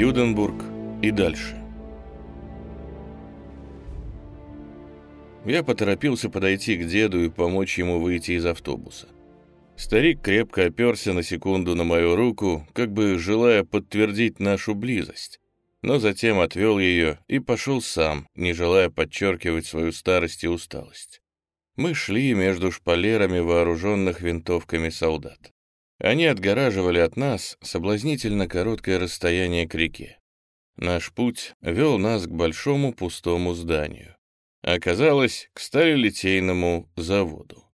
Юденбург и дальше. Я поторопился подойти к деду и помочь ему выйти из автобуса. Старик крепко оперся на секунду на мою руку, как бы желая подтвердить нашу близость, но затем отвел ее и пошел сам, не желая подчеркивать свою старость и усталость. Мы шли между шпалерами вооруженных винтовками солдат. Они отгораживали от нас соблазнительно короткое расстояние к реке. Наш путь вел нас к большому пустому зданию. Оказалось, к сталелитейному заводу.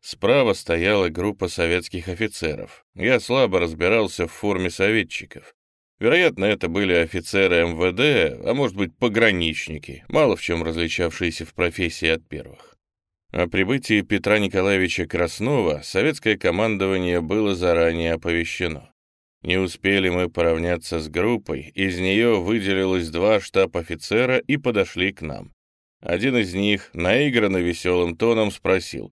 Справа стояла группа советских офицеров. Я слабо разбирался в форме советчиков. Вероятно, это были офицеры МВД, а может быть пограничники, мало в чем различавшиеся в профессии от первых. О прибытии Петра Николаевича Краснова советское командование было заранее оповещено. Не успели мы поравняться с группой, из нее выделилось два штаб-офицера и подошли к нам. Один из них, наигранно веселым тоном, спросил,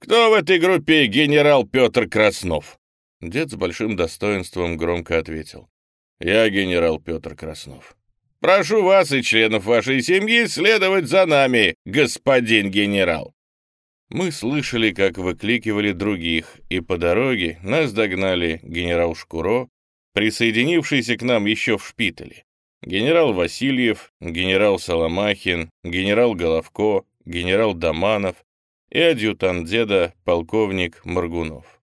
«Кто в этой группе генерал Петр Краснов?» Дед с большим достоинством громко ответил, «Я генерал Петр Краснов». «Прошу вас и членов вашей семьи следовать за нами, господин генерал». Мы слышали, как выкликивали других, и по дороге нас догнали генерал Шкуро, присоединившийся к нам еще в шпитале генерал Васильев, генерал Соломахин, генерал Головко, генерал Доманов и адъютант деда полковник Моргунов.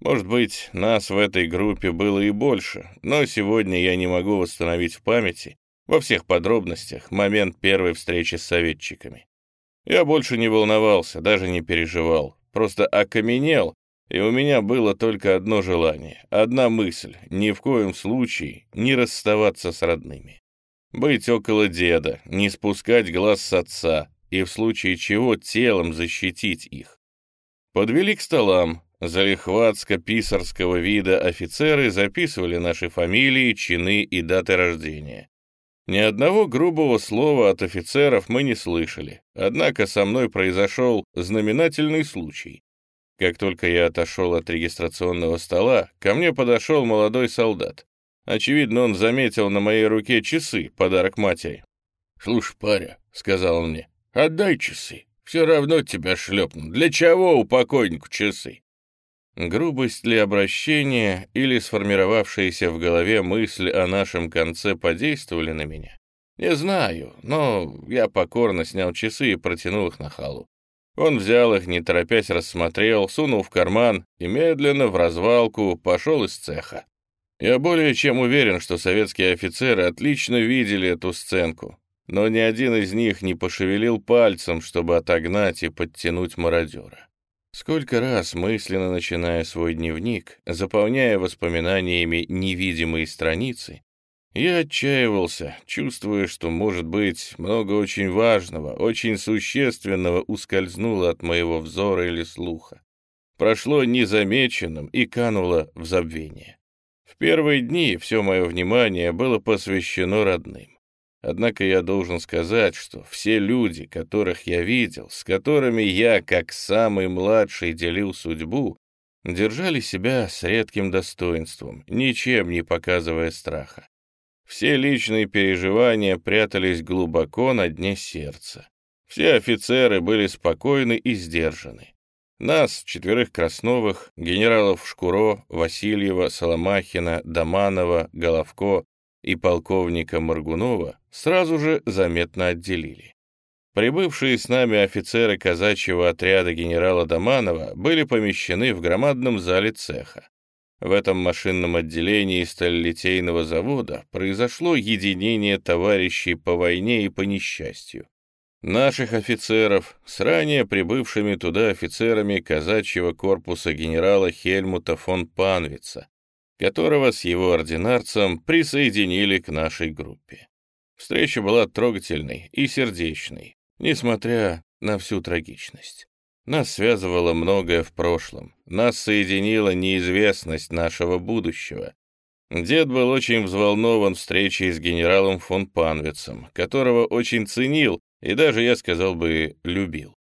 Может быть, нас в этой группе было и больше, но сегодня я не могу восстановить в памяти во всех подробностях момент первой встречи с советчиками. Я больше не волновался, даже не переживал, просто окаменел и у меня было только одно желание, одна мысль — ни в коем случае не расставаться с родными. Быть около деда, не спускать глаз с отца и в случае чего телом защитить их. Подвели к столам, залихватско-писарского вида офицеры записывали наши фамилии, чины и даты рождения. Ни одного грубого слова от офицеров мы не слышали, однако со мной произошел знаменательный случай. Как только я отошел от регистрационного стола, ко мне подошел молодой солдат. Очевидно, он заметил на моей руке часы, подарок матери. «Слушай, паря», — сказал он мне, — «отдай часы. Все равно тебя шлепну. Для чего у покойнику часы?» Грубость ли обращения или сформировавшаяся в голове мысль о нашем конце подействовали на меня? Не знаю, но я покорно снял часы и протянул их на халу. Он взял их, не торопясь рассмотрел, сунул в карман и медленно в развалку пошел из цеха. Я более чем уверен, что советские офицеры отлично видели эту сценку, но ни один из них не пошевелил пальцем, чтобы отогнать и подтянуть мародера. Сколько раз, мысленно начиная свой дневник, заполняя воспоминаниями невидимые страницы, я отчаивался, чувствуя, что, может быть, много очень важного, очень существенного ускользнуло от моего взора или слуха. Прошло незамеченным и кануло в забвение. В первые дни все мое внимание было посвящено родным. Однако я должен сказать, что все люди, которых я видел, с которыми я, как самый младший, делил судьбу, держали себя с редким достоинством, ничем не показывая страха. Все личные переживания прятались глубоко на дне сердца. Все офицеры были спокойны и сдержаны. Нас, четверых Красновых, генералов Шкуро, Васильева, Соломахина, Доманова, Головко и полковника Моргунова сразу же заметно отделили. Прибывшие с нами офицеры казачьего отряда генерала Доманова были помещены в громадном зале цеха. В этом машинном отделении сталелитейного завода произошло единение товарищей по войне и по несчастью. Наших офицеров с ранее прибывшими туда офицерами казачьего корпуса генерала Хельмута фон Панвица, которого с его ординарцем присоединили к нашей группе. Встреча была трогательной и сердечной, несмотря на всю трагичность. Нас связывало многое в прошлом, нас соединила неизвестность нашего будущего. Дед был очень взволнован встречей с генералом фон Панвицем, которого очень ценил и даже, я сказал бы, любил.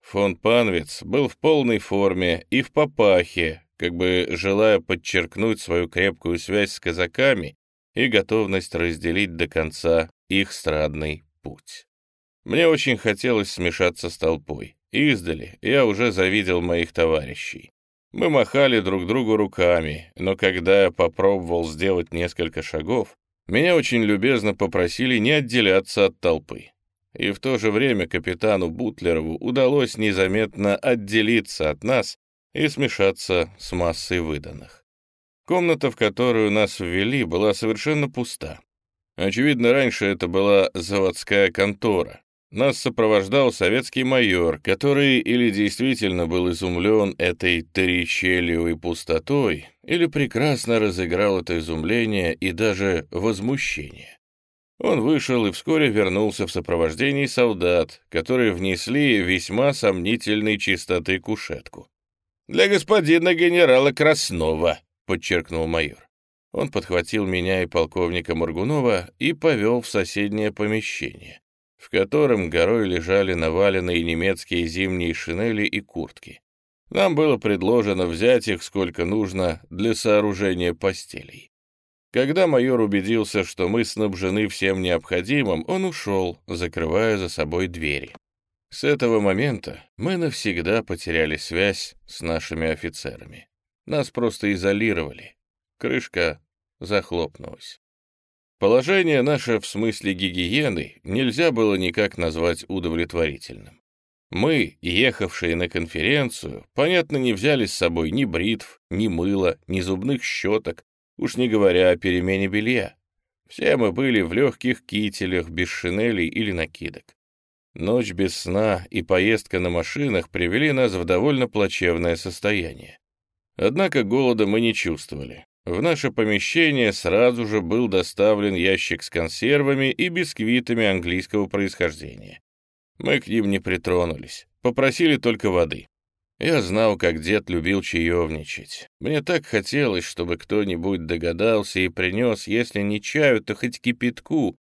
Фон Панвиц был в полной форме и в папахе, как бы желая подчеркнуть свою крепкую связь с казаками и готовность разделить до конца их страдный путь. Мне очень хотелось смешаться с толпой. Издали я уже завидел моих товарищей. Мы махали друг другу руками, но когда я попробовал сделать несколько шагов, меня очень любезно попросили не отделяться от толпы. И в то же время капитану Бутлерову удалось незаметно отделиться от нас и смешаться с массой выданных. Комната, в которую нас ввели, была совершенно пуста. Очевидно, раньше это была заводская контора, нас сопровождал советский майор, который или действительно был изумлен этой торричелевой пустотой, или прекрасно разыграл это изумление и даже возмущение. Он вышел и вскоре вернулся в сопровождении солдат, которые внесли весьма сомнительной чистоты кушетку. «Для господина генерала Краснова», — подчеркнул майор. Он подхватил меня и полковника Моргунова и повел в соседнее помещение в котором горой лежали наваленные немецкие зимние шинели и куртки. Нам было предложено взять их сколько нужно для сооружения постелей. Когда майор убедился, что мы снабжены всем необходимым, он ушел, закрывая за собой двери. С этого момента мы навсегда потеряли связь с нашими офицерами. Нас просто изолировали. Крышка захлопнулась. Положение наше в смысле гигиены нельзя было никак назвать удовлетворительным. Мы, ехавшие на конференцию, понятно, не взяли с собой ни бритв, ни мыла, ни зубных щеток, уж не говоря о перемене белья. Все мы были в легких кителях, без шинелей или накидок. Ночь без сна и поездка на машинах привели нас в довольно плачевное состояние. Однако голода мы не чувствовали. В наше помещение сразу же был доставлен ящик с консервами и бисквитами английского происхождения. Мы к ним не притронулись, попросили только воды. Я знал, как дед любил чаевничать. Мне так хотелось, чтобы кто-нибудь догадался и принес, если не чаю, то хоть кипятку.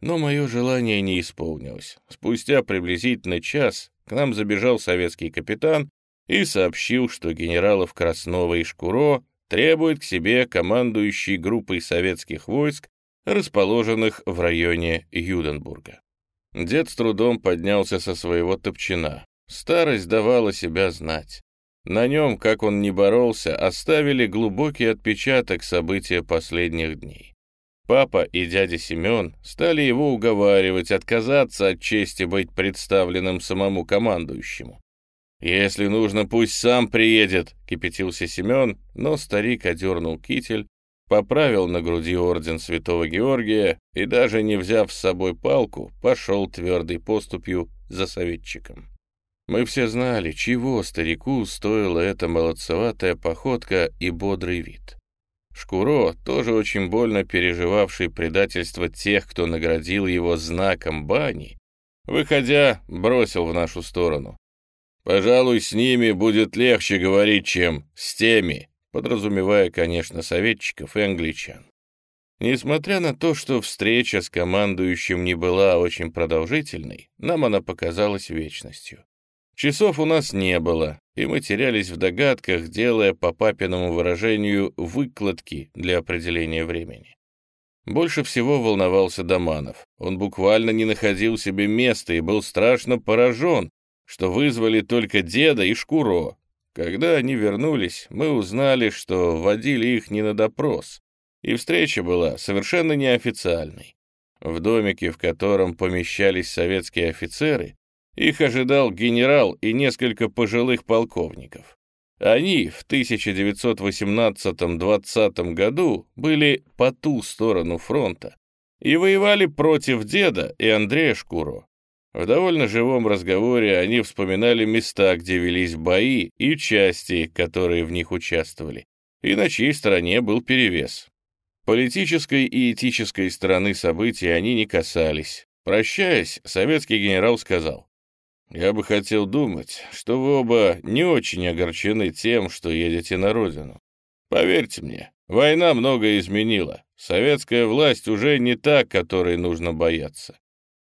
Но мое желание не исполнилось. Спустя приблизительно час к нам забежал советский капитан и сообщил, что генералов Краснова и Шкуро требует к себе командующий группой советских войск, расположенных в районе Юденбурга. Дед с трудом поднялся со своего топчина. Старость давала себя знать. На нем, как он ни боролся, оставили глубокий отпечаток события последних дней. Папа и дядя Семен стали его уговаривать отказаться от чести быть представленным самому командующему. «Если нужно, пусть сам приедет», — кипятился Семен, но старик одернул китель, поправил на груди орден святого Георгия и, даже не взяв с собой палку, пошел твердой поступью за советчиком. Мы все знали, чего старику стоила эта молодцеватая походка и бодрый вид. Шкуро, тоже очень больно переживавший предательство тех, кто наградил его знаком бани, выходя, бросил в нашу сторону. Пожалуй, с ними будет легче говорить, чем с теми, подразумевая, конечно, советчиков и англичан. Несмотря на то, что встреча с командующим не была очень продолжительной, нам она показалась вечностью. Часов у нас не было, и мы терялись в догадках, делая по папиному выражению выкладки для определения времени. Больше всего волновался Доманов. Он буквально не находил себе места и был страшно поражен, что вызвали только деда и Шкуро. Когда они вернулись, мы узнали, что водили их не на допрос, и встреча была совершенно неофициальной. В домике, в котором помещались советские офицеры, их ожидал генерал и несколько пожилых полковников. Они в 1918-20 году были по ту сторону фронта и воевали против деда и Андрея Шкуро. В довольно живом разговоре они вспоминали места, где велись бои, и части, которые в них участвовали, и на чьей стороне был перевес. Политической и этической стороны событий они не касались. Прощаясь, советский генерал сказал, «Я бы хотел думать, что вы оба не очень огорчены тем, что едете на родину. Поверьте мне, война многое изменила. Советская власть уже не та, которой нужно бояться.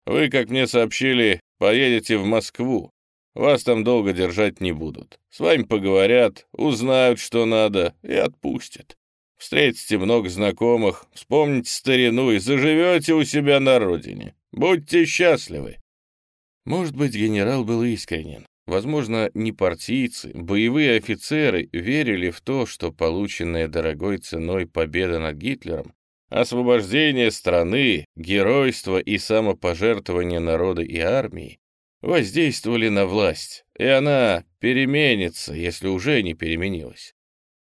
Вы, как мне сообщили, поедете в Москву. Вас там долго держать не будут. С вами поговорят, узнают, что надо, и отпустят. Встретите много знакомых, вспомните старину и заживете у себя на родине. Будьте счастливы. Может быть, генерал был искренен. Возможно, не партийцы, боевые офицеры верили в то, что полученная дорогой ценой победа над Гитлером, освобождение страны, геройство и самопожертвование народа и армии воздействовали на власть, и она переменится, если уже не переменилась.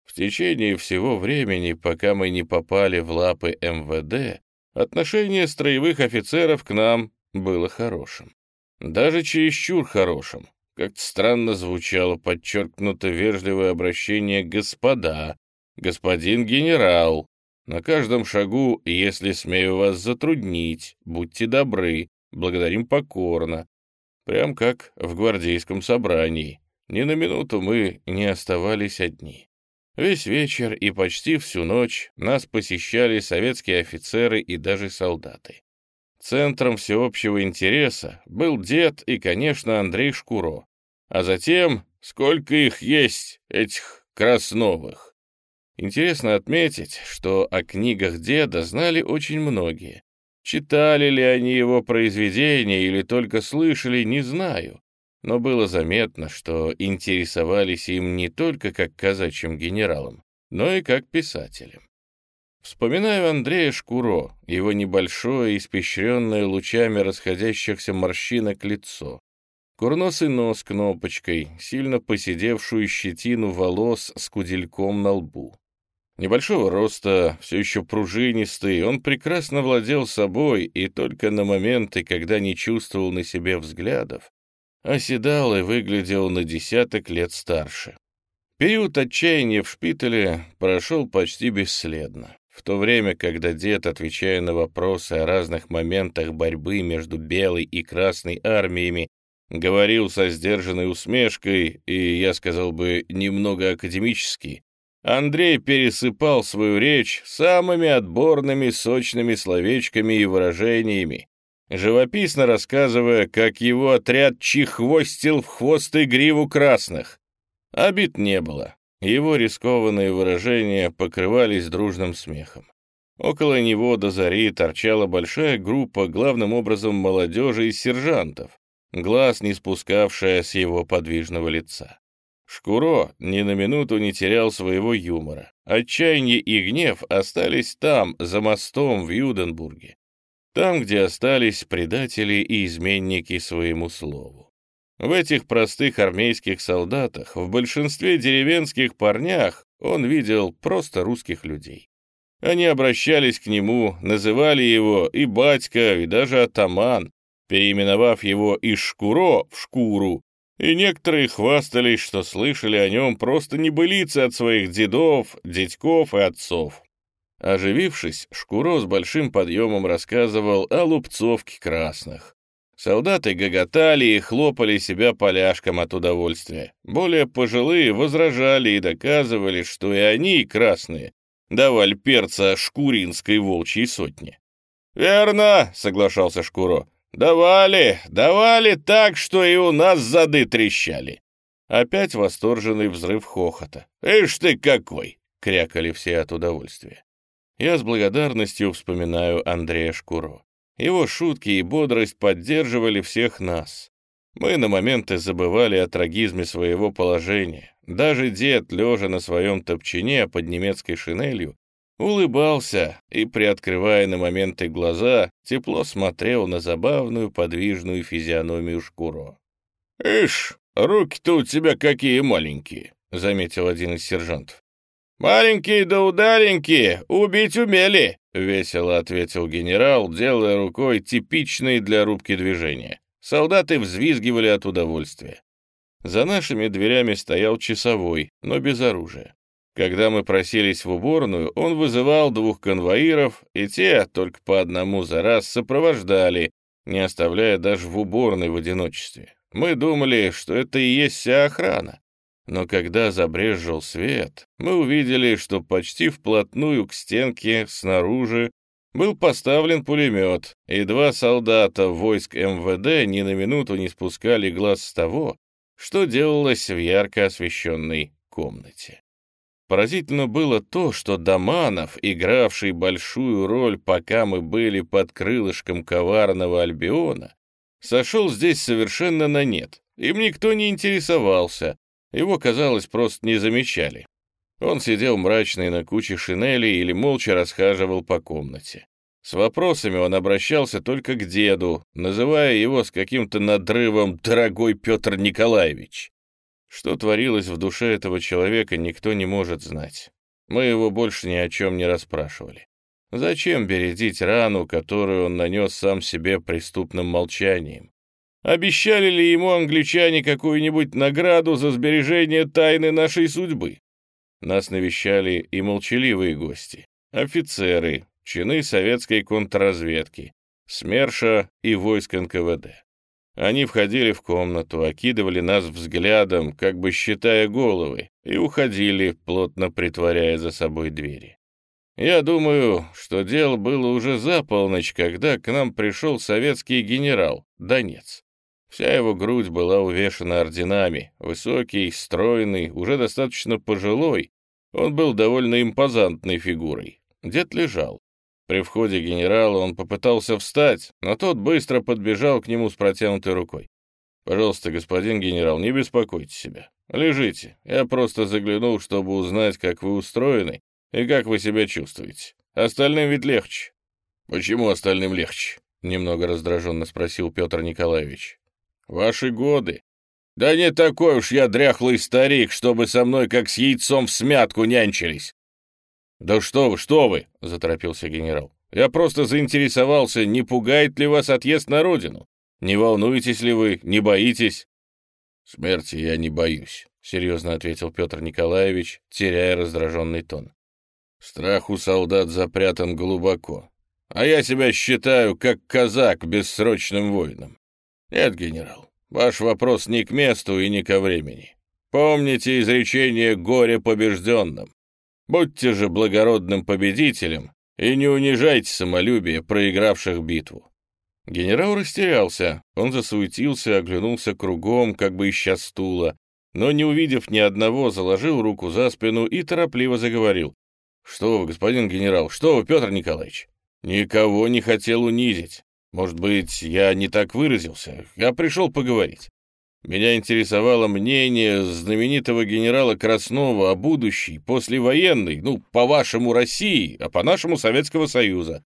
В течение всего времени, пока мы не попали в лапы МВД, отношение строевых офицеров к нам было хорошим. Даже чересчур хорошим. Как-то странно звучало подчеркнуто вежливое обращение «господа», «господин генерал». На каждом шагу, если смею вас затруднить, будьте добры, благодарим покорно. Прям как в гвардейском собрании. Ни на минуту мы не оставались одни. Весь вечер и почти всю ночь нас посещали советские офицеры и даже солдаты. Центром всеобщего интереса был дед и, конечно, Андрей Шкуро. А затем, сколько их есть, этих Красновых. Интересно отметить, что о книгах деда знали очень многие. Читали ли они его произведения или только слышали, не знаю но было заметно, что интересовались им не только как казачьим генералом, но и как писателем. Вспоминаю Андрея Шкуро, его небольшое, испещренное лучами расходящихся морщинок лицо, курносый нос кнопочкой, сильно поседевшую щетину волос с кудельком на лбу. Небольшого роста, все еще пружинистый, он прекрасно владел собой и только на моменты, когда не чувствовал на себе взглядов, оседал и выглядел на десяток лет старше. Период отчаяния в шпитале прошел почти бесследно. В то время, когда дед, отвечая на вопросы о разных моментах борьбы между белой и красной армиями, говорил со сдержанной усмешкой и, я сказал бы, немного академически, Андрей пересыпал свою речь самыми отборными сочными словечками и выражениями, живописно рассказывая, как его отряд чехвостил в хвост и гриву красных. Обид не было. Его рискованные выражения покрывались дружным смехом. Около него до зари торчала большая группа, главным образом молодежи и сержантов, глаз не спускавшая с его подвижного лица. Шкуро ни на минуту не терял своего юмора. Отчаяние и гнев остались там, за мостом в Юденбурге там, где остались предатели и изменники своему слову. В этих простых армейских солдатах, в большинстве деревенских парнях он видел просто русских людей. Они обращались к нему, называли его и батька, и даже атаман, переименовав его из Шкуро в Шкуру, и некоторые хвастались, что слышали о нем просто небылицы от своих дедов, дядьков и отцов. Оживившись, Шкуро с большим подъемом рассказывал о лупцовке красных. Солдаты гоготали и хлопали себя поляшком от удовольствия. Более пожилые возражали и доказывали, что и они, красные, давали перца шкуринской волчьей сотни. «Верно», — соглашался Шкуро, — «давали, давали так, что и у нас зады трещали». Опять восторженный взрыв хохота. «Ишь ты какой!» — крякали все от удовольствия. Я с благодарностью вспоминаю Андрея Шкуро. Его шутки и бодрость поддерживали всех нас. Мы на моменты забывали о трагизме своего положения. Даже дед, лежа на своем топчине под немецкой шинелью, улыбался и, приоткрывая на моменты глаза, тепло смотрел на забавную подвижную физиономию Шкуро. «Ишь, руки-то у тебя какие маленькие», — заметил один из сержантов. «Маленькие да удаленькие, убить умели», — весело ответил генерал, делая рукой типичные для рубки движения. Солдаты взвизгивали от удовольствия. За нашими дверями стоял часовой, но без оружия. Когда мы просились в уборную, он вызывал двух конвоиров, и те, только по одному за раз, сопровождали, не оставляя даже в уборной в одиночестве. Мы думали, что это и есть вся охрана. Но когда забрезжил свет, мы увидели, что почти вплотную к стенке снаружи был поставлен пулемет, и два солдата войск МВД ни на минуту не спускали глаз с того, что делалось в ярко освещенной комнате. Поразительно было то, что Доманов, игравший большую роль, пока мы были под крылышком коварного Альбиона, сошел здесь совершенно на нет. Им никто не интересовался, его, казалось, просто не замечали. Он сидел мрачный на куче шинелей или молча расхаживал по комнате. С вопросами он обращался только к деду, называя его с каким-то надрывом «дорогой Петр Николаевич». Что творилось в душе этого человека, никто не может знать. Мы его больше ни о чем не расспрашивали. Зачем бередить рану, которую он нанес сам себе преступным молчанием? Обещали ли ему англичане какую-нибудь награду за сбережение тайны нашей судьбы? Нас навещали и молчаливые гости, офицеры, чины советской контрразведки, СМЕРШа и войск НКВД. Они входили в комнату, окидывали нас взглядом, как бы считая головы, и уходили, плотно притворяя за собой двери. Я думаю, что дело было уже за полночь, когда к нам пришел советский генерал, Донец. Вся его грудь была увешана орденами, высокий, стройный, уже достаточно пожилой. Он был довольно импозантной фигурой. Дед лежал. При входе генерала он попытался встать, но тот быстро подбежал к нему с протянутой рукой. «Пожалуйста, господин генерал, не беспокойте себя. Лежите. Я просто заглянул, чтобы узнать, как вы устроены и как вы себя чувствуете. Остальным ведь легче». «Почему остальным легче?» — немного раздраженно спросил Петр Николаевич. Ваши годы. Да не такой уж я дряхлый старик, чтобы со мной как с яйцом в смятку нянчились. Да что вы, что вы, заторопился генерал. Я просто заинтересовался, не пугает ли вас отъезд на родину? Не волнуетесь ли вы, не боитесь? Смерти я не боюсь, серьезно ответил Петр Николаевич, теряя раздраженный тон. Страх у солдат запрятан глубоко, а я себя считаю как казак бессрочным воином. «Нет, генерал, ваш вопрос не к месту и не ко времени. Помните изречение «горе побежденным». Будьте же благородным победителем и не унижайте самолюбие проигравших битву». Генерал растерялся, он засуетился, оглянулся кругом, как бы ища стула, но, не увидев ни одного, заложил руку за спину и торопливо заговорил. «Что вы, господин генерал, что вы, Петр Николаевич? Никого не хотел унизить. Может быть, я не так выразился. Я пришел поговорить. Меня интересовало мнение знаменитого генерала Краснова о будущей, послевоенной, ну, по-вашему, России, а по-нашему Советского Союза.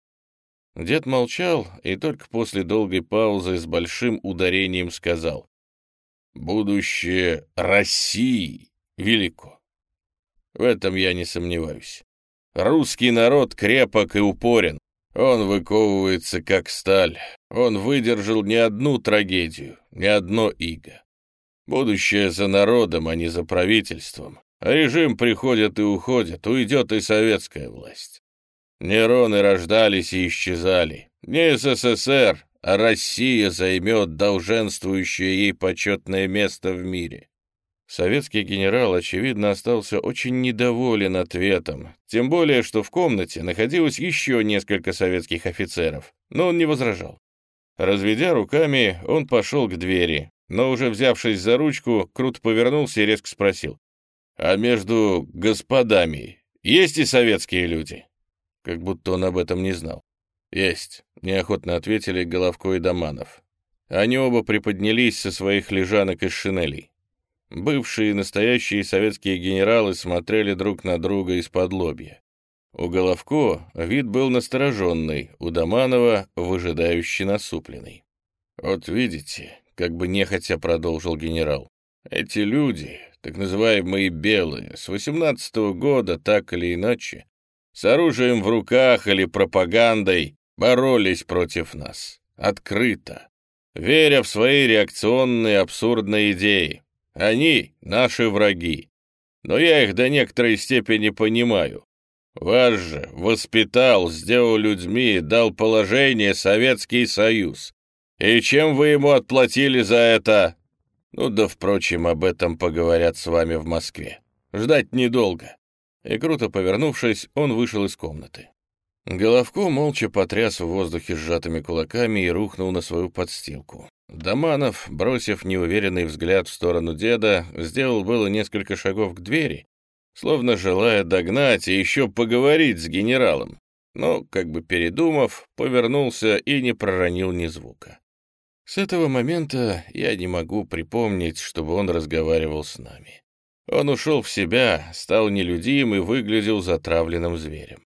Дед молчал и только после долгой паузы с большим ударением сказал. «Будущее России велико. В этом я не сомневаюсь. Русский народ крепок и упорен. Он выковывается как сталь. Он выдержал не одну трагедию, не одно иго. Будущее за народом, а не за правительством. режим приходит и уходит, уйдет и советская власть. Нероны рождались и исчезали. Не СССР, а Россия займет долженствующее ей почетное место в мире. Советский генерал, очевидно, остался очень недоволен ответом, тем более, что в комнате находилось еще несколько советских офицеров, но он не возражал. Разведя руками, он пошел к двери, но уже взявшись за ручку, круто повернулся и резко спросил. «А между господами есть и советские люди?» Как будто он об этом не знал. «Есть», — неохотно ответили Головко и Доманов. Они оба приподнялись со своих лежанок из шинелей. Бывшие и настоящие советские генералы смотрели друг на друга из-под лобья. У Головко вид был настороженный, у Доманова выжидающий насупленный. «Вот видите», — как бы нехотя продолжил генерал, «эти люди, так называемые белые, с восемнадцатого года так или иначе, с оружием в руках или пропагандой боролись против нас, открыто, веря в свои реакционные абсурдные идеи, они — наши враги. Но я их до некоторой степени понимаю. Вас же воспитал, сделал людьми, дал положение Советский Союз. И чем вы ему отплатили за это? Ну да, впрочем, об этом поговорят с вами в Москве. Ждать недолго. И круто повернувшись, он вышел из комнаты. Головко молча потряс в воздухе сжатыми кулаками и рухнул на свою подстилку. Доманов, бросив неуверенный взгляд в сторону деда, сделал было несколько шагов к двери, словно желая догнать и еще поговорить с генералом, но, как бы передумав, повернулся и не проронил ни звука. С этого момента я не могу припомнить, чтобы он разговаривал с нами. Он ушел в себя, стал нелюдим и выглядел затравленным зверем.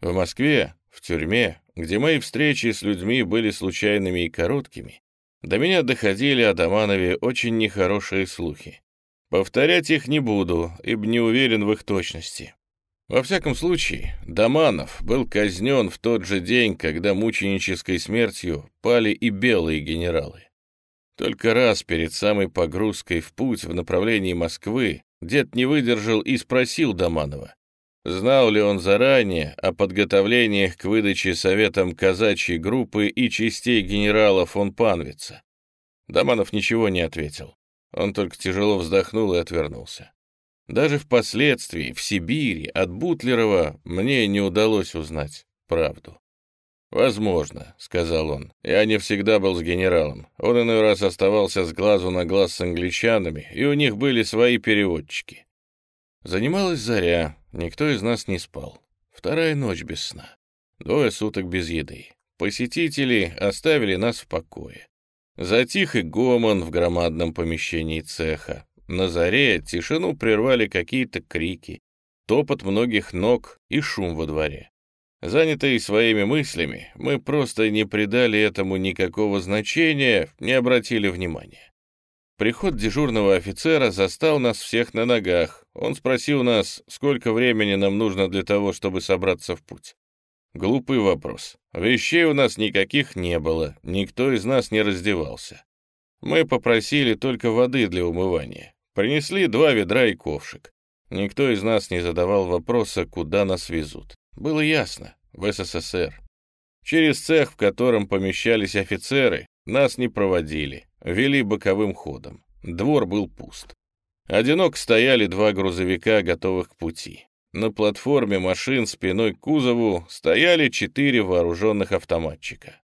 В Москве, в тюрьме, где мои встречи с людьми были случайными и короткими, до меня доходили о Доманове очень нехорошие слухи. Повторять их не буду, ибо не уверен в их точности. Во всяком случае, Доманов был казнен в тот же день, когда мученической смертью пали и белые генералы. Только раз перед самой погрузкой в путь в направлении Москвы дед не выдержал и спросил Доманова, знал ли он заранее о подготовлениях к выдаче советам казачьей группы и частей генерала фон Панвица. Доманов ничего не ответил. Он только тяжело вздохнул и отвернулся. Даже впоследствии, в Сибири, от Бутлерова мне не удалось узнать правду. «Возможно», — сказал он. «Я не всегда был с генералом. Он иной раз оставался с глазу на глаз с англичанами, и у них были свои переводчики». Занималась заря, никто из нас не спал. Вторая ночь без сна. Двое суток без еды. Посетители оставили нас в покое. Затих и гомон в громадном помещении цеха. На заре тишину прервали какие-то крики, топот многих ног и шум во дворе. Занятые своими мыслями, мы просто не придали этому никакого значения, не обратили внимания. Приход дежурного офицера застал нас всех на ногах. Он спросил нас, сколько времени нам нужно для того, чтобы собраться в путь. Глупый вопрос. Вещей у нас никаких не было, никто из нас не раздевался. Мы попросили только воды для умывания. Принесли два ведра и ковшик. Никто из нас не задавал вопроса, куда нас везут. Было ясно, в СССР. Через цех, в котором помещались офицеры, нас не проводили, вели боковым ходом. Двор был пуст. Одинок стояли два грузовика, готовых к пути. На платформе машин спиной к кузову стояли четыре вооруженных автоматчика.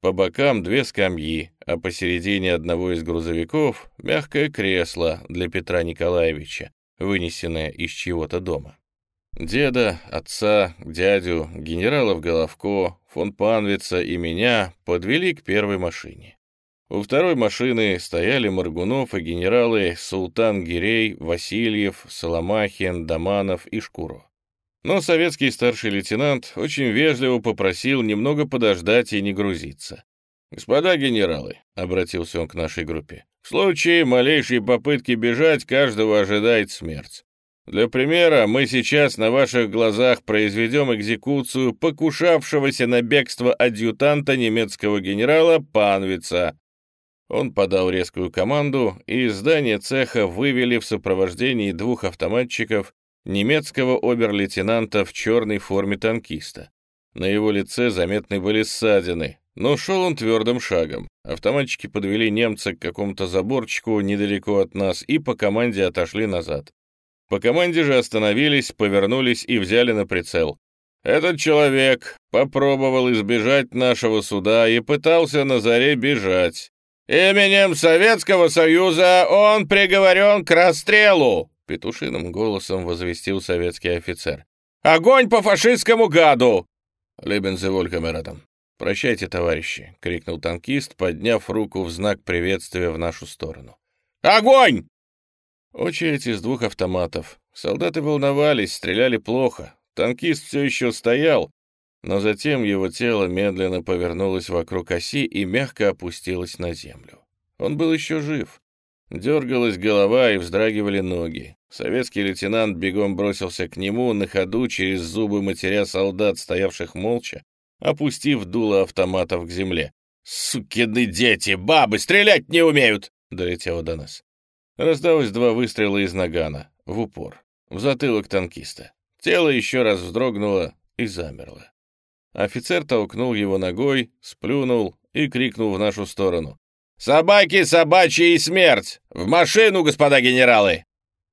По бокам две скамьи, а посередине одного из грузовиков мягкое кресло для Петра Николаевича, вынесенное из чьего-то дома. Деда, отца, дядю, генералов Головко, фон Панвица и меня подвели к первой машине. У второй машины стояли Маргунов и генералы Султан Гирей, Васильев, Соломахин, Доманов и Шкуро. Но советский старший лейтенант очень вежливо попросил немного подождать и не грузиться. «Господа генералы», — обратился он к нашей группе, — «в случае малейшей попытки бежать каждого ожидает смерть. Для примера мы сейчас на ваших глазах произведем экзекуцию покушавшегося на бегство адъютанта немецкого генерала Панвица, он подал резкую команду, и из здания цеха вывели в сопровождении двух автоматчиков немецкого обер-лейтенанта в черной форме танкиста. На его лице заметны были ссадины, но шел он твердым шагом. Автоматчики подвели немца к какому-то заборчику недалеко от нас и по команде отошли назад. По команде же остановились, повернулись и взяли на прицел. Этот человек попробовал избежать нашего суда и пытался на заре бежать. «Именем Советского Союза он приговорен к расстрелу!» Петушиным голосом возвестил советский офицер. «Огонь по фашистскому гаду!» «Лебензеволь камерадом». «Прощайте, товарищи!» — крикнул танкист, подняв руку в знак приветствия в нашу сторону. «Огонь!» Очередь из двух автоматов. Солдаты волновались, стреляли плохо. Танкист все еще стоял, но затем его тело медленно повернулось вокруг оси и мягко опустилось на землю. Он был еще жив. Дергалась голова и вздрагивали ноги. Советский лейтенант бегом бросился к нему, на ходу через зубы матеря солдат, стоявших молча, опустив дуло автоматов к земле. «Сукины дети! Бабы! Стрелять не умеют!» — долетело до нас. Раздалось два выстрела из нагана, в упор, в затылок танкиста. Тело еще раз вздрогнуло и замерло. Офицер толкнул его ногой, сплюнул и крикнул в нашу сторону. «Собаки собачьи и смерть! В машину, господа генералы!»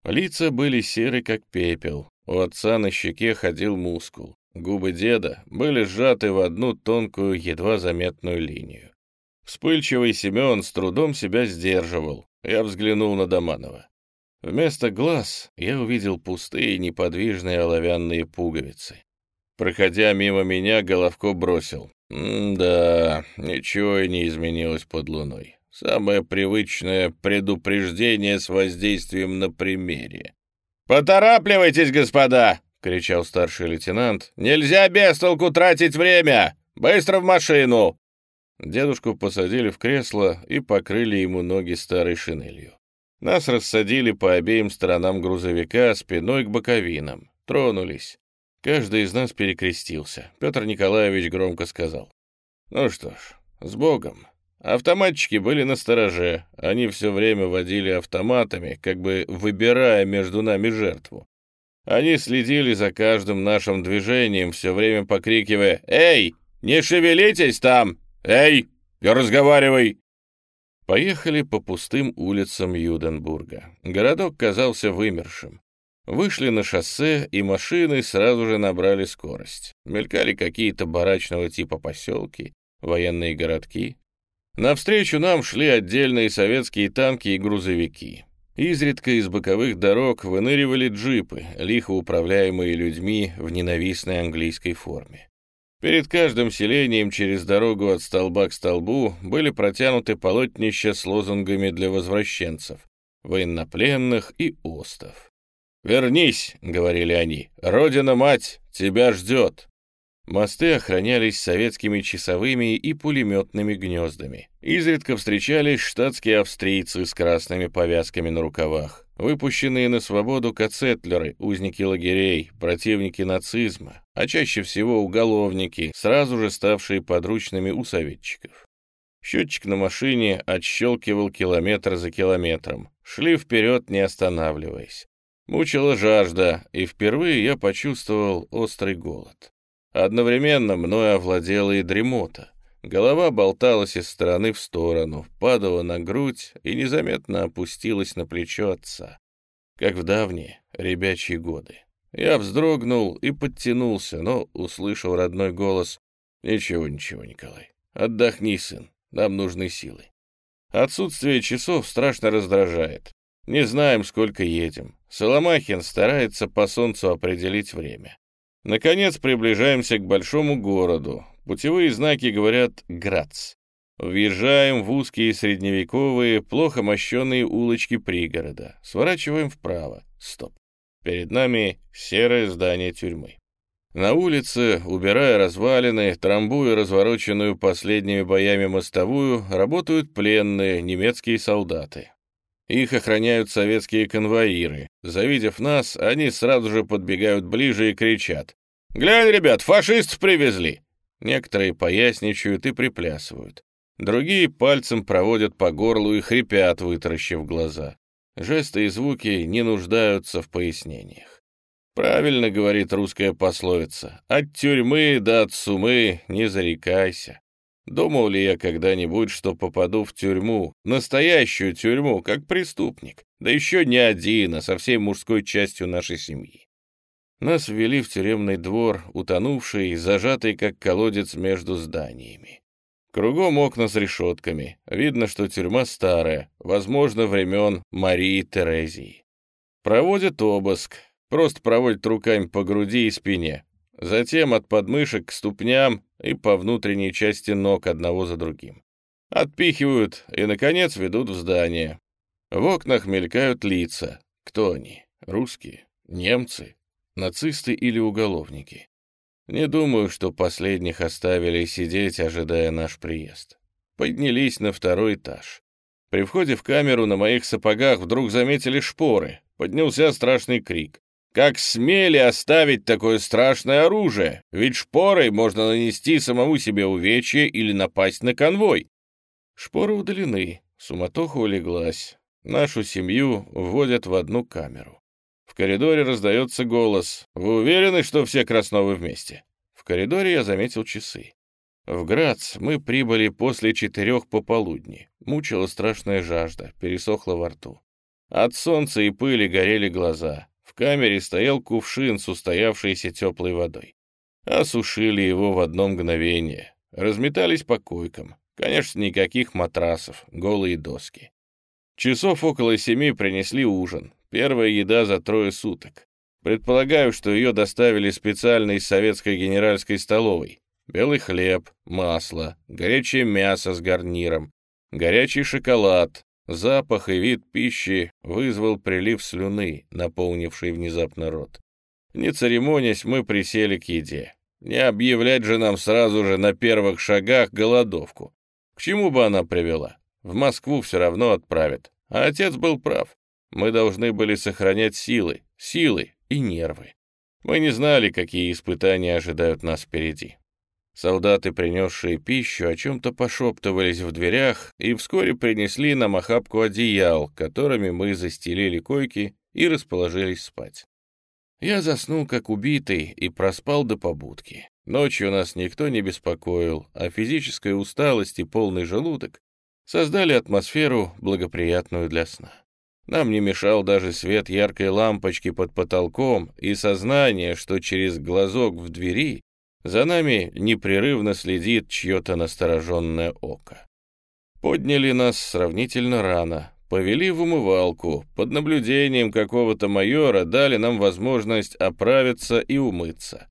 Лица были серы, как пепел. У отца на щеке ходил мускул. Губы деда были сжаты в одну тонкую, едва заметную линию. Вспыльчивый Семен с трудом себя сдерживал. Я взглянул на Доманова. Вместо глаз я увидел пустые неподвижные оловянные пуговицы. Проходя мимо меня, Головко бросил. «Да, ничего и не изменилось под луной. Самое привычное предупреждение с воздействием на примере». «Поторапливайтесь, господа!» — кричал старший лейтенант. «Нельзя без толку тратить время! Быстро в машину!» Дедушку посадили в кресло и покрыли ему ноги старой шинелью. Нас рассадили по обеим сторонам грузовика спиной к боковинам. Тронулись. Каждый из нас перекрестился. Петр Николаевич громко сказал. «Ну что ж, с Богом». Автоматчики были на стороже. Они все время водили автоматами, как бы выбирая между нами жертву. Они следили за каждым нашим движением, все время покрикивая «Эй, не шевелитесь там! Эй, разговаривай!» Поехали по пустым улицам Юденбурга. Городок казался вымершим. Вышли на шоссе, и машины сразу же набрали скорость. Мелькали какие-то барачного типа поселки, военные городки. Навстречу нам шли отдельные советские танки и грузовики. Изредка из боковых дорог выныривали джипы, лихо управляемые людьми в ненавистной английской форме. Перед каждым селением через дорогу от столба к столбу были протянуты полотнища с лозунгами для возвращенцев, военнопленных и остов. «Вернись», — говорили они, — «Родина-мать тебя ждет». Мосты охранялись советскими часовыми и пулеметными гнездами. Изредка встречались штатские австрийцы с красными повязками на рукавах, выпущенные на свободу кацетлеры, узники лагерей, противники нацизма, а чаще всего уголовники, сразу же ставшие подручными у советчиков. Счетчик на машине отщелкивал километр за километром. Шли вперед, не останавливаясь. Мучила жажда, и впервые я почувствовал острый голод. Одновременно мною овладела и дремота. Голова болталась из стороны в сторону, падала на грудь и незаметно опустилась на плечо отца, как в давние ребячьи годы. Я вздрогнул и подтянулся, но услышал родной голос. «Ничего, ничего, Николай. Отдохни, сын. Нам нужны силы. Отсутствие часов страшно раздражает. Не знаем, сколько едем. Соломахин старается по солнцу определить время. Наконец приближаемся к большому городу. Путевые знаки говорят «Грац». Въезжаем в узкие средневековые, плохо мощенные улочки пригорода. Сворачиваем вправо. Стоп. Перед нами серое здание тюрьмы. На улице, убирая развалины, трамбуя развороченную последними боями мостовую, работают пленные немецкие солдаты. Их охраняют советские конвоиры. Завидев нас, они сразу же подбегают ближе и кричат. «Глянь, ребят, фашистов привезли!» Некоторые поясничают и приплясывают. Другие пальцем проводят по горлу и хрипят, вытаращив глаза. Жесты и звуки не нуждаются в пояснениях. Правильно говорит русская пословица. От тюрьмы до от сумы не зарекайся. Думал ли я когда-нибудь, что попаду в тюрьму, настоящую тюрьму, как преступник, да еще не один, а со всей мужской частью нашей семьи? Нас ввели в тюремный двор, утонувший, зажатый как колодец между зданиями. Кругом окна с решетками. Видно, что тюрьма старая, возможно, времен Марии Терезии. Проводят обыск, просто проводят руками по груди и спине, затем от подмышек к ступням и по внутренней части ног одного за другим. Отпихивают и, наконец, ведут в здание. В окнах мелькают лица. Кто они? Русские? Немцы? Нацисты или уголовники? Не думаю, что последних оставили сидеть, ожидая наш приезд. Поднялись на второй этаж. При входе в камеру на моих сапогах вдруг заметили шпоры. Поднялся страшный крик. Как смели оставить такое страшное оружие? Ведь шпорой можно нанести самому себе увечье или напасть на конвой. Шпоры удалены, суматоха улеглась. Нашу семью вводят в одну камеру. В коридоре раздается голос. «Вы уверены, что все Красновы вместе?» В коридоре я заметил часы. В Грац мы прибыли после четырех пополудни. Мучила страшная жажда, пересохла во рту. От солнца и пыли горели глаза. В камере стоял кувшин с устоявшейся теплой водой. Осушили его в одно мгновение. Разметались по койкам. Конечно, никаких матрасов, голые доски. Часов около семи принесли ужин. Первая еда за трое суток. Предполагаю, что ее доставили специально из советской генеральской столовой. Белый хлеб, масло, горячее мясо с гарниром, горячий шоколад. Запах и вид пищи вызвал прилив слюны, наполнивший внезапно рот. Не церемонясь, мы присели к еде. Не объявлять же нам сразу же на первых шагах голодовку. К чему бы она привела? В Москву все равно отправят. А отец был прав. Мы должны были сохранять силы, силы и нервы. Мы не знали, какие испытания ожидают нас впереди. Солдаты, принесшие пищу, о чем-то пошептывались в дверях и вскоре принесли нам охапку одеял, которыми мы застелили койки и расположились спать. Я заснул как убитый и проспал до побудки. Ночью нас никто не беспокоил, а физическая усталость и полный желудок создали атмосферу, благоприятную для сна. Нам не мешал даже свет яркой лампочки под потолком и сознание, что через глазок в двери за нами непрерывно следит чье-то настороженное око. Подняли нас сравнительно рано, повели в умывалку, под наблюдением какого-то майора дали нам возможность оправиться и умыться.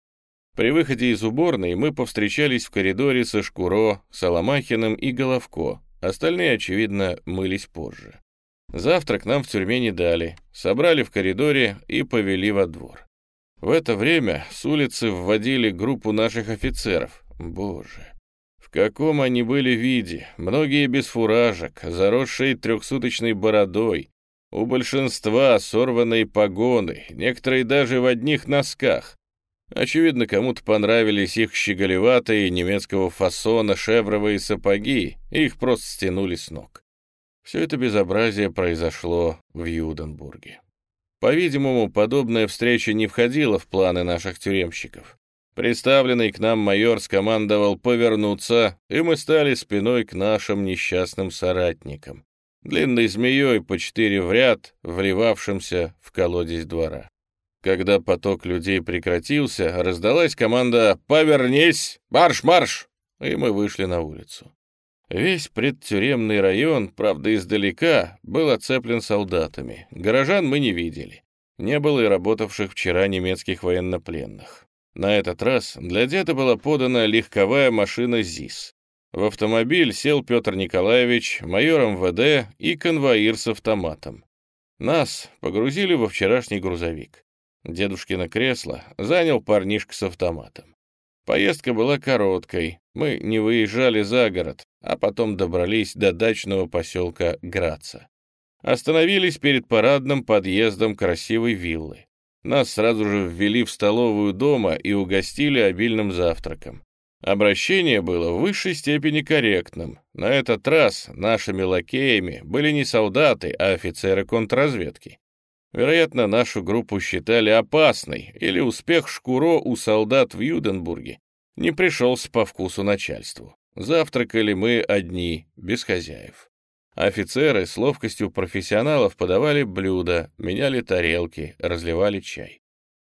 При выходе из уборной мы повстречались в коридоре со Шкуро, Соломахиным и Головко, остальные, очевидно, мылись позже. Завтрак нам в тюрьме не дали, собрали в коридоре и повели во двор. В это время с улицы вводили группу наших офицеров. Боже, в каком они были виде, многие без фуражек, заросшие трехсуточной бородой, у большинства сорванные погоны, некоторые даже в одних носках. Очевидно, кому-то понравились их щеголеватые немецкого фасона шевровые сапоги, их просто стянули с ног. Все это безобразие произошло в Юденбурге. По-видимому, подобная встреча не входила в планы наших тюремщиков. Представленный к нам майор скомандовал повернуться, и мы стали спиной к нашим несчастным соратникам, длинной змеей по четыре в ряд, вливавшимся в колодец двора. Когда поток людей прекратился, раздалась команда «Повернись! Марш-марш!» и мы вышли на улицу. Весь предтюремный район, правда издалека, был оцеплен солдатами. Горожан мы не видели. Не было и работавших вчера немецких военнопленных. На этот раз для деда была подана легковая машина ЗИС. В автомобиль сел Петр Николаевич, майор МВД и конвоир с автоматом. Нас погрузили во вчерашний грузовик. Дедушкино кресло занял парнишка с автоматом. Поездка была короткой, мы не выезжали за город, а потом добрались до дачного поселка Граца. Остановились перед парадным подъездом красивой виллы. Нас сразу же ввели в столовую дома и угостили обильным завтраком. Обращение было в высшей степени корректным. На этот раз нашими лакеями были не солдаты, а офицеры контрразведки. Вероятно, нашу группу считали опасной, или успех Шкуро у солдат в Юденбурге не пришелся по вкусу начальству. Завтракали мы одни, без хозяев. Офицеры с ловкостью профессионалов подавали блюда, меняли тарелки, разливали чай.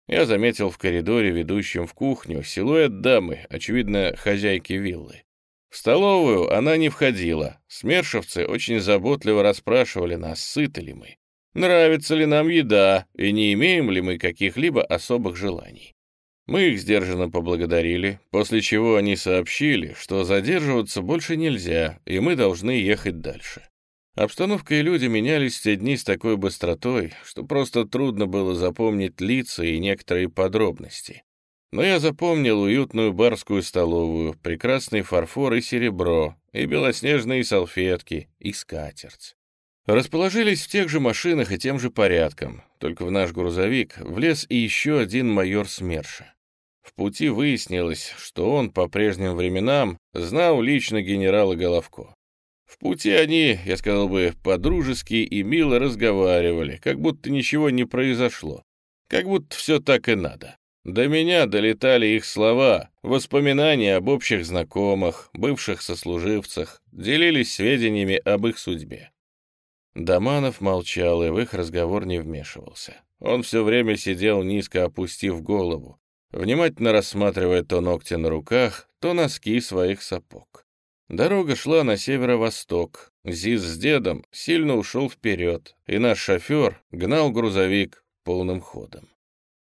Я заметил в коридоре, ведущем в кухню, силуэт дамы, очевидно, хозяйки виллы. В столовую она не входила. Смершевцы очень заботливо расспрашивали нас, сыты ли мы, нравится ли нам еда и не имеем ли мы каких-либо особых желаний. Мы их сдержанно поблагодарили, после чего они сообщили, что задерживаться больше нельзя, и мы должны ехать дальше. Обстановка и люди менялись те дни с такой быстротой, что просто трудно было запомнить лица и некоторые подробности. Но я запомнил уютную барскую столовую, прекрасный фарфор и серебро, и белоснежные салфетки, и скатерть. Расположились в тех же машинах и тем же порядком, только в наш грузовик влез и еще один майор СМЕРШа. В пути выяснилось, что он по прежним временам знал лично генерала Головко. В пути они, я сказал бы, по-дружески и мило разговаривали, как будто ничего не произошло, как будто все так и надо. До меня долетали их слова, воспоминания об общих знакомых, бывших сослуживцах, делились сведениями об их судьбе. Доманов молчал и в их разговор не вмешивался. Он все время сидел низко опустив голову, внимательно рассматривая то ногти на руках, то носки своих сапог. Дорога шла на северо-восток, Зиз с дедом сильно ушел вперед, и наш шофер гнал грузовик полным ходом.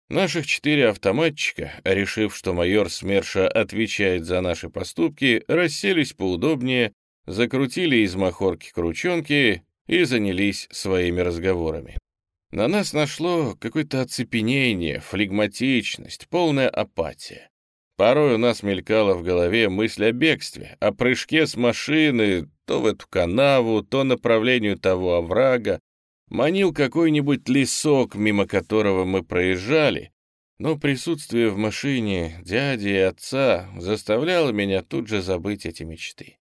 Наших четыре автоматчика, решив, что майор СМЕРШа отвечает за наши поступки, расселись поудобнее, закрутили из махорки крученки и занялись своими разговорами. На нас нашло какое-то оцепенение, флегматичность, полная апатия. Порой у нас мелькала в голове мысль о бегстве, о прыжке с машины то в эту канаву, то направлению того оврага. Манил какой-нибудь лесок, мимо которого мы проезжали, но присутствие в машине дяди и отца заставляло меня тут же забыть эти мечты.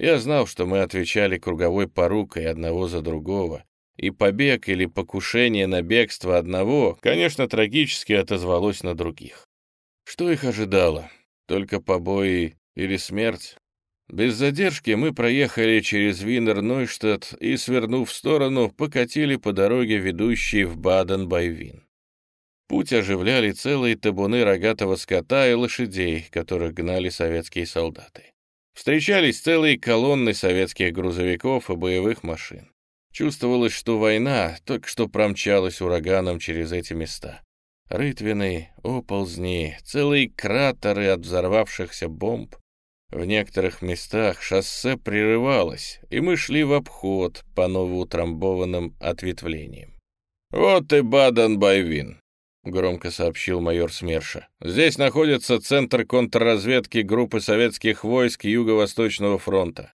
Я знал, что мы отвечали круговой порукой одного за другого, и побег или покушение на бегство одного, конечно, трагически отозвалось на других. Что их ожидало? Только побои или смерть? Без задержки мы проехали через Винер-Нойштадт и, свернув в сторону, покатили по дороге, ведущей в Баден-Байвин. Путь оживляли целые табуны рогатого скота и лошадей, которых гнали советские солдаты. Встречались целые колонны советских грузовиков и боевых машин. Чувствовалось, что война только что промчалась ураганом через эти места. Рытвины, оползни, целые кратеры от взорвавшихся бомб. В некоторых местах шоссе прерывалось, и мы шли в обход по новоутрамбованным ответвлениям. «Вот и Баден-Байвин», — громко сообщил майор СМЕРШа. «Здесь находится центр контрразведки группы советских войск Юго-Восточного фронта.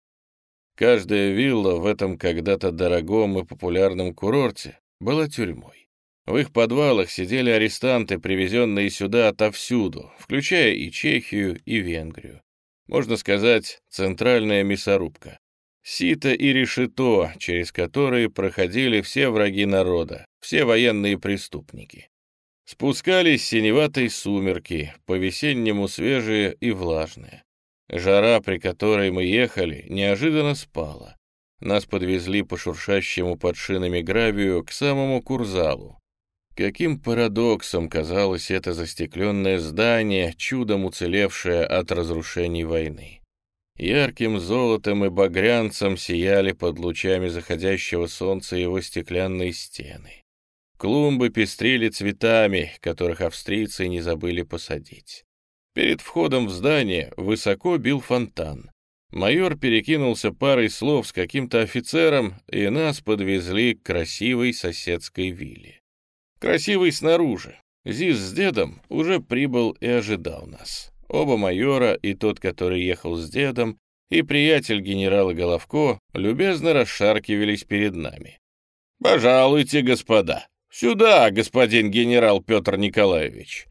Каждая вилла в этом когда-то дорогом и популярном курорте была тюрьмой. В их подвалах сидели арестанты, привезенные сюда отовсюду, включая и Чехию, и Венгрию. Можно сказать, центральная мясорубка. Сито и решето, через которые проходили все враги народа, все военные преступники. Спускались синеватые сумерки, по-весеннему свежие и влажные. Жара, при которой мы ехали, неожиданно спала. Нас подвезли по шуршащему под шинами гравию к самому Курзалу, Каким парадоксом казалось это застекленное здание, чудом уцелевшее от разрушений войны. Ярким золотом и багрянцем сияли под лучами заходящего солнца его стеклянные стены. Клумбы пестрили цветами, которых австрийцы не забыли посадить. Перед входом в здание высоко бил фонтан. Майор перекинулся парой слов с каким-то офицером, и нас подвезли к красивой соседской вилле. Красивый снаружи. Зиз с дедом уже прибыл и ожидал нас. Оба майора, и тот, который ехал с дедом, и приятель генерала Головко любезно расшаркивались перед нами. «Пожалуйте, господа! Сюда, господин генерал Петр Николаевич!»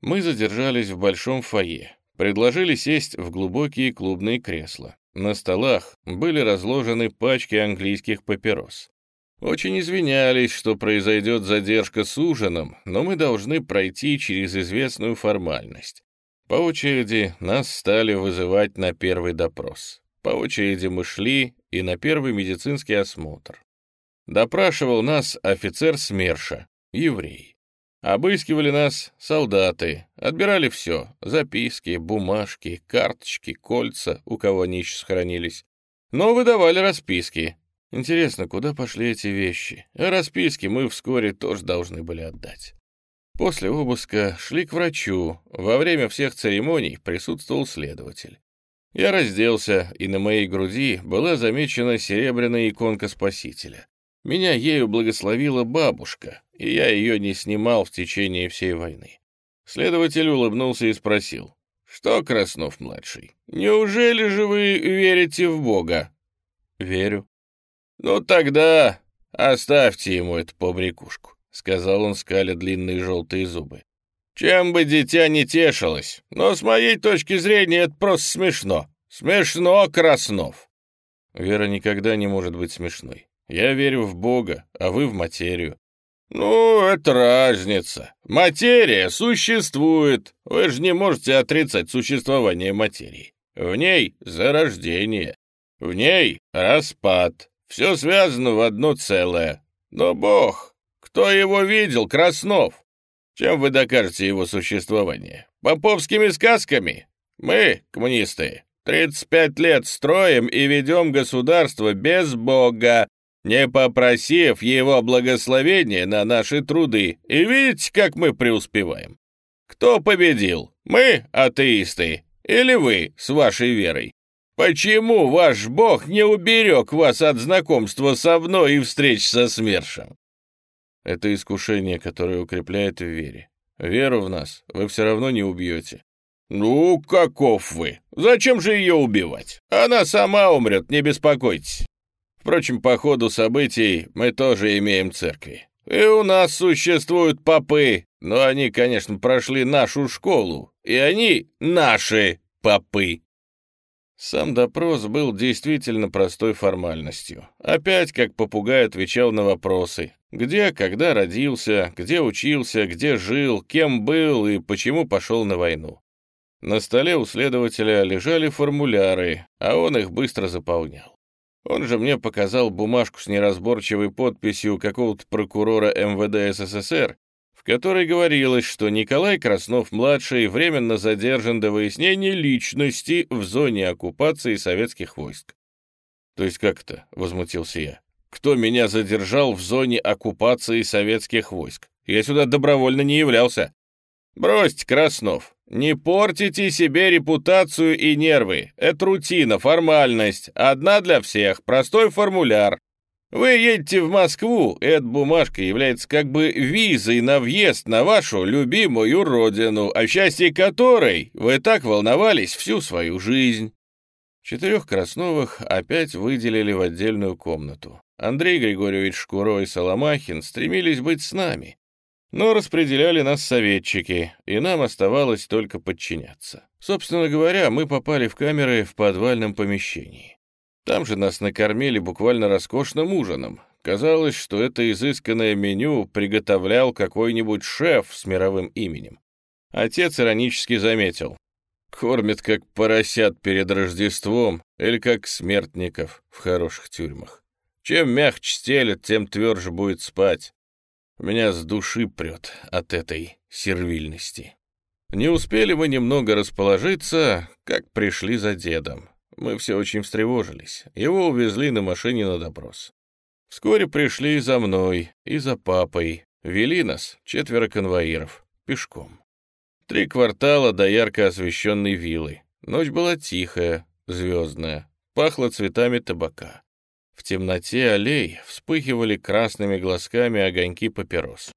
Мы задержались в большом фойе, предложили сесть в глубокие клубные кресла. На столах были разложены пачки английских папирос. Очень извинялись, что произойдет задержка с ужином, но мы должны пройти через известную формальность. По очереди нас стали вызывать на первый допрос. По очереди мы шли и на первый медицинский осмотр. Допрашивал нас офицер СМЕРШа, еврей. Обыскивали нас солдаты, отбирали все — записки, бумажки, карточки, кольца, у кого они еще сохранились. Но выдавали расписки, Интересно, куда пошли эти вещи? А расписки мы вскоре тоже должны были отдать. После обыска шли к врачу. Во время всех церемоний присутствовал следователь. Я разделся, и на моей груди была замечена серебряная иконка Спасителя. Меня ею благословила бабушка, и я ее не снимал в течение всей войны. Следователь улыбнулся и спросил. «Что, Краснов-младший, неужели же вы верите в Бога?» «Верю», «Ну тогда оставьте ему эту побрякушку», — сказал он, скаля длинные желтые зубы. «Чем бы дитя не тешилось, но с моей точки зрения это просто смешно. Смешно, Краснов!» Вера никогда не может быть смешной. Я верю в Бога, а вы в материю. «Ну, это разница. Материя существует. Вы же не можете отрицать существование материи. В ней зарождение, в ней распад, все связано в одно целое. Но Бог, кто его видел, Краснов? Чем вы докажете его существование? Поповскими сказками? Мы, коммунисты, 35 лет строим и ведем государство без Бога, не попросив его благословения на наши труды. И видите, как мы преуспеваем? Кто победил? Мы, атеисты, или вы с вашей верой? Почему ваш Бог не уберег вас от знакомства со мной и встреч со СМЕРШем? Это искушение, которое укрепляет в вере. Веру в нас вы все равно не убьете. Ну, каков вы? Зачем же ее убивать? Она сама умрет, не беспокойтесь. Впрочем, по ходу событий мы тоже имеем церкви. И у нас существуют попы, но они, конечно, прошли нашу школу, и они наши попы. Сам допрос был действительно простой формальностью. Опять, как попугай, отвечал на вопросы. Где, когда родился, где учился, где жил, кем был и почему пошел на войну. На столе у следователя лежали формуляры, а он их быстро заполнял. Он же мне показал бумажку с неразборчивой подписью какого-то прокурора МВД СССР, в которой говорилось, что Николай Краснов-младший временно задержан до выяснения личности в зоне оккупации советских войск. «То есть как это?» — возмутился я. «Кто меня задержал в зоне оккупации советских войск? Я сюда добровольно не являлся». «Бросьте, Краснов, не портите себе репутацию и нервы. Это рутина, формальность, одна для всех, простой формуляр. Вы едете в Москву, эта бумажка является как бы визой на въезд на вашу любимую родину, о счастье которой вы так волновались всю свою жизнь. Четырех Красновых опять выделили в отдельную комнату. Андрей Григорьевич Шкуро и Соломахин стремились быть с нами, но распределяли нас советчики, и нам оставалось только подчиняться. Собственно говоря, мы попали в камеры в подвальном помещении. Там же нас накормили буквально роскошным ужином. Казалось, что это изысканное меню приготовлял какой-нибудь шеф с мировым именем. Отец иронически заметил. Кормят как поросят перед Рождеством или как смертников в хороших тюрьмах. Чем мягче стелят, тем тверже будет спать. Меня с души прет от этой сервильности. Не успели мы немного расположиться, как пришли за дедом. Мы все очень встревожились. Его увезли на машине на допрос. Вскоре пришли за мной, и за папой. Вели нас, четверо конвоиров, пешком. Три квартала до ярко освещенной виллы. Ночь была тихая, звездная, пахло цветами табака. В темноте аллей вспыхивали красными глазками огоньки папирос.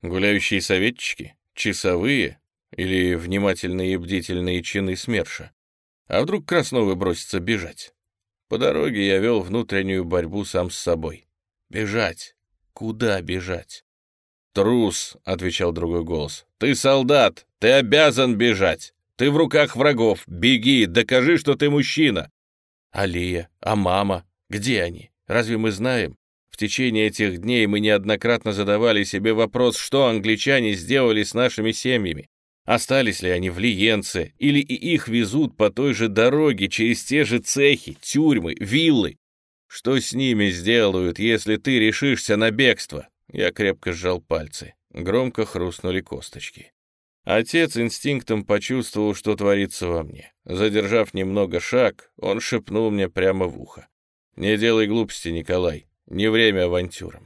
Гуляющие советчики? Часовые? Или внимательные и бдительные чины СМЕРШа? А вдруг Красновы бросится бежать? По дороге я вел внутреннюю борьбу сам с собой. Бежать? Куда бежать? «Трус», — отвечал другой голос. «Ты солдат, ты обязан бежать. Ты в руках врагов. Беги, докажи, что ты мужчина». «Алия, а мама? Где они? Разве мы знаем? В течение этих дней мы неоднократно задавали себе вопрос, что англичане сделали с нашими семьями. Остались ли они в Лиенце, или и их везут по той же дороге через те же цехи, тюрьмы, виллы? Что с ними сделают, если ты решишься на бегство? Я крепко сжал пальцы. Громко хрустнули косточки. Отец инстинктом почувствовал, что творится во мне. Задержав немного шаг, он шепнул мне прямо в ухо. «Не делай глупости, Николай, не время авантюрам».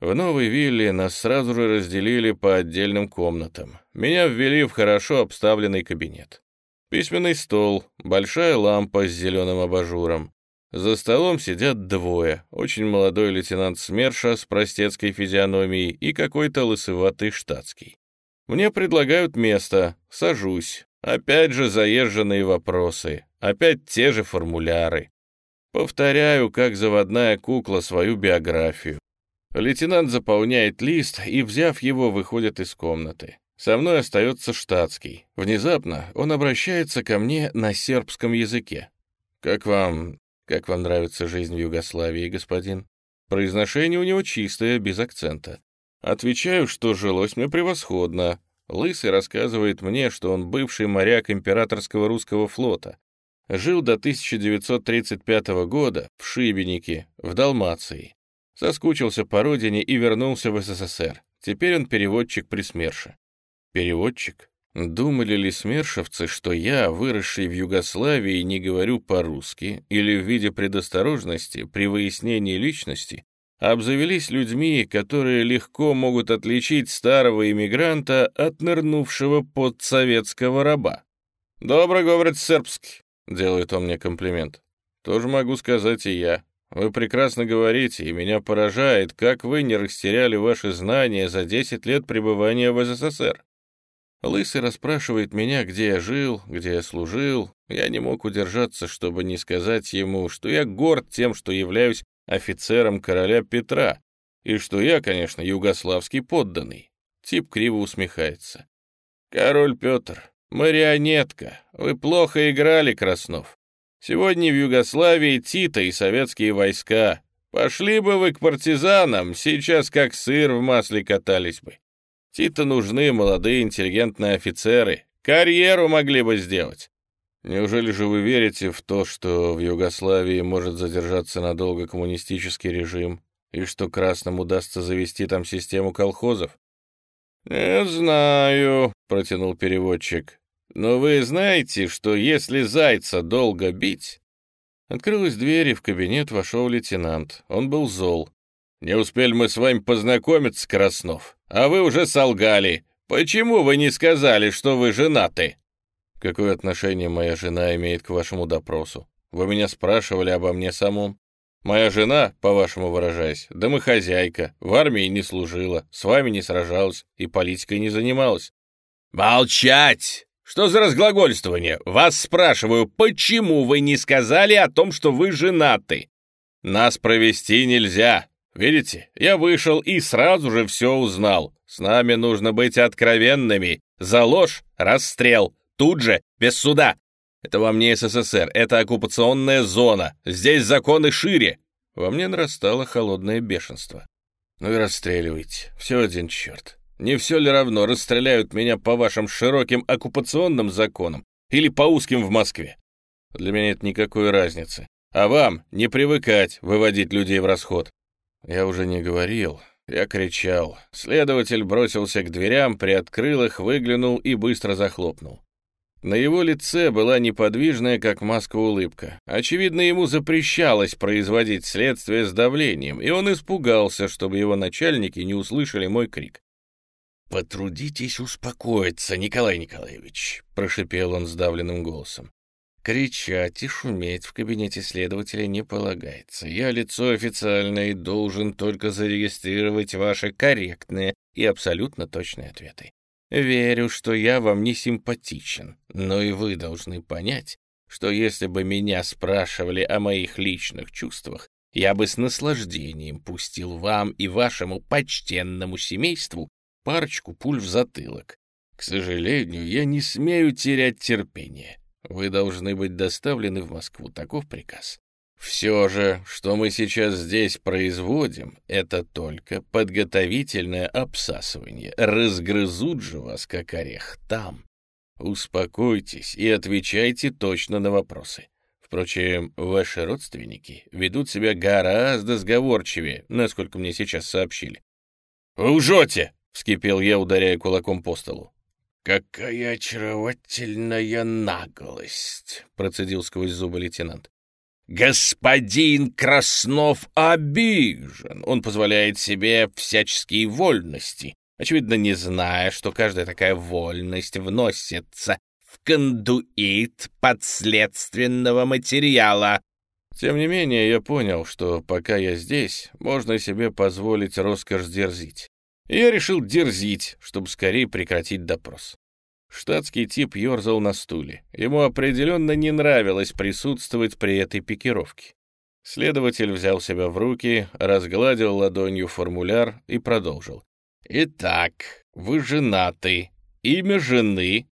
В новой вилле нас сразу же разделили по отдельным комнатам. Меня ввели в хорошо обставленный кабинет. Письменный стол, большая лампа с зеленым абажуром. За столом сидят двое, очень молодой лейтенант СМЕРШа с простецкой физиономией и какой-то лысоватый штатский. Мне предлагают место, сажусь. Опять же заезженные вопросы, опять те же формуляры. Повторяю, как заводная кукла, свою биографию. Лейтенант заполняет лист и, взяв его, выходит из комнаты. Со мной остается штатский. Внезапно он обращается ко мне на сербском языке. «Как вам... как вам нравится жизнь в Югославии, господин?» Произношение у него чистое, без акцента. Отвечаю, что жилось мне превосходно. Лысый рассказывает мне, что он бывший моряк императорского русского флота, Жил до 1935 года в Шибенике, в Далмации. Соскучился по родине и вернулся в СССР. Теперь он переводчик при СМЕРШе. Переводчик? Думали ли смершевцы, что я, выросший в Югославии, не говорю по-русски, или в виде предосторожности при выяснении личности, обзавелись людьми, которые легко могут отличить старого иммигранта от нырнувшего под советского раба? «Добро, говорит сербский», — делает он мне комплимент. «Тоже могу сказать и я. Вы прекрасно говорите, и меня поражает, как вы не растеряли ваши знания за 10 лет пребывания в СССР. Лысый расспрашивает меня, где я жил, где я служил. Я не мог удержаться, чтобы не сказать ему, что я горд тем, что являюсь офицером короля Петра, и что я, конечно, югославский подданный. Тип криво усмехается. «Король Петр, марионетка, вы плохо играли, Краснов. Сегодня в Югославии Тита и советские войска. Пошли бы вы к партизанам, сейчас как сыр в масле катались бы. Тита нужны молодые интеллигентные офицеры. Карьеру могли бы сделать. Неужели же вы верите в то, что в Югославии может задержаться надолго коммунистический режим, и что красным удастся завести там систему колхозов? «Не знаю», — протянул переводчик. «Но вы знаете, что если зайца долго бить...» Открылась дверь, и в кабинет вошел лейтенант. Он был зол. «Не успели мы с вами познакомиться, Краснов, а вы уже солгали. Почему вы не сказали, что вы женаты?» «Какое отношение моя жена имеет к вашему допросу? Вы меня спрашивали обо мне самом. Моя жена, по-вашему выражаясь, домохозяйка, в армии не служила, с вами не сражалась и политикой не занималась». «Молчать! Что за разглагольствование? Вас спрашиваю, почему вы не сказали о том, что вы женаты? Нас провести нельзя, Видите, я вышел и сразу же все узнал. С нами нужно быть откровенными. За ложь — расстрел. Тут же, без суда. Это вам не СССР, это оккупационная зона. Здесь законы шире. Во мне нарастало холодное бешенство. Ну и расстреливайте. Все один черт. Не все ли равно, расстреляют меня по вашим широким оккупационным законам или по узким в Москве? Для меня нет никакой разницы. А вам не привыкать выводить людей в расход. Я уже не говорил. Я кричал. Следователь бросился к дверям, приоткрыл их, выглянул и быстро захлопнул. На его лице была неподвижная, как маска, улыбка. Очевидно, ему запрещалось производить следствие с давлением, и он испугался, чтобы его начальники не услышали мой крик. «Потрудитесь успокоиться, Николай Николаевич», — прошипел он сдавленным голосом. Кричать и шуметь в кабинете следователя не полагается. Я лицо официальное и должен только зарегистрировать ваши корректные и абсолютно точные ответы. Верю, что я вам не симпатичен, но и вы должны понять, что если бы меня спрашивали о моих личных чувствах, я бы с наслаждением пустил вам и вашему почтенному семейству парочку пуль в затылок. К сожалению, я не смею терять терпение. Вы должны быть доставлены в Москву, таков приказ. Все же, что мы сейчас здесь производим, это только подготовительное обсасывание. Разгрызут же вас, как орех, там. Успокойтесь и отвечайте точно на вопросы. Впрочем, ваши родственники ведут себя гораздо сговорчивее, насколько мне сейчас сообщили. «Вы лжете!» — вскипел я, ударяя кулаком по столу. «Какая очаровательная наглость!» — процедил сквозь зубы лейтенант. «Господин Краснов обижен. Он позволяет себе всяческие вольности, очевидно, не зная, что каждая такая вольность вносится в кондуит подследственного материала». Тем не менее, я понял, что пока я здесь, можно себе позволить роскошь дерзить я решил дерзить, чтобы скорее прекратить допрос. Штатский тип ерзал на стуле. Ему определенно не нравилось присутствовать при этой пикировке. Следователь взял себя в руки, разгладил ладонью формуляр и продолжил. «Итак, вы женаты. Имя жены.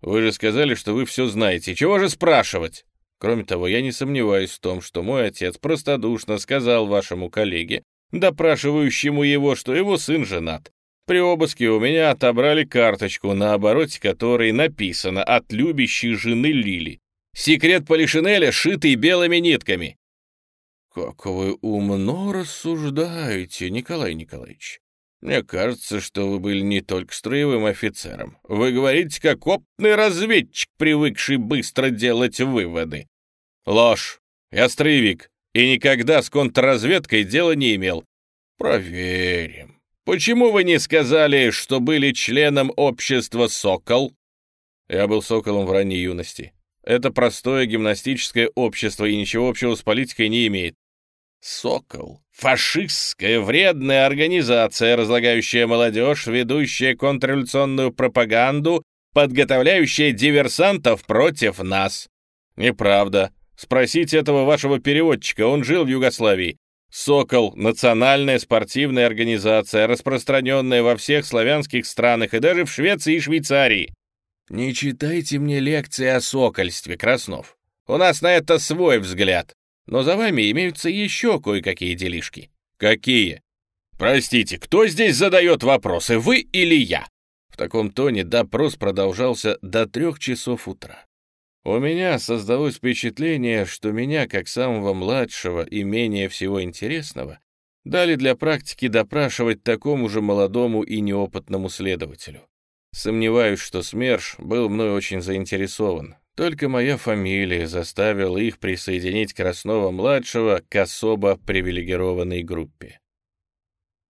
Вы же сказали, что вы все знаете. Чего же спрашивать? Кроме того, я не сомневаюсь в том, что мой отец простодушно сказал вашему коллеге, допрашивающему его, что его сын женат. При обыске у меня отобрали карточку, на обороте которой написано «От любящей жены Лили». Секрет Полишинеля, шитый белыми нитками. «Как вы умно рассуждаете, Николай Николаевич. Мне кажется, что вы были не только строевым офицером. Вы говорите, как опытный разведчик, привыкший быстро делать выводы. Ложь. Я строевик и никогда с контрразведкой дела не имел. Проверим. Почему вы не сказали, что были членом общества «Сокол»? Я был «Соколом» в ранней юности. Это простое гимнастическое общество и ничего общего с политикой не имеет. «Сокол» — фашистская вредная организация, разлагающая молодежь, ведущая контрреволюционную пропаганду, подготовляющая диверсантов против нас. Неправда. Спросите этого вашего переводчика, он жил в Югославии. «Сокол» — национальная спортивная организация, распространенная во всех славянских странах и даже в Швеции и Швейцарии. Не читайте мне лекции о сокольстве, Краснов. У нас на это свой взгляд. Но за вами имеются еще кое-какие делишки. Какие? Простите, кто здесь задает вопросы, вы или я? В таком тоне допрос продолжался до трех часов утра. У меня создалось впечатление, что меня, как самого младшего и менее всего интересного, дали для практики допрашивать такому же молодому и неопытному следователю. Сомневаюсь, что СМЕРШ был мной очень заинтересован, только моя фамилия заставила их присоединить Краснова-младшего к особо привилегированной группе.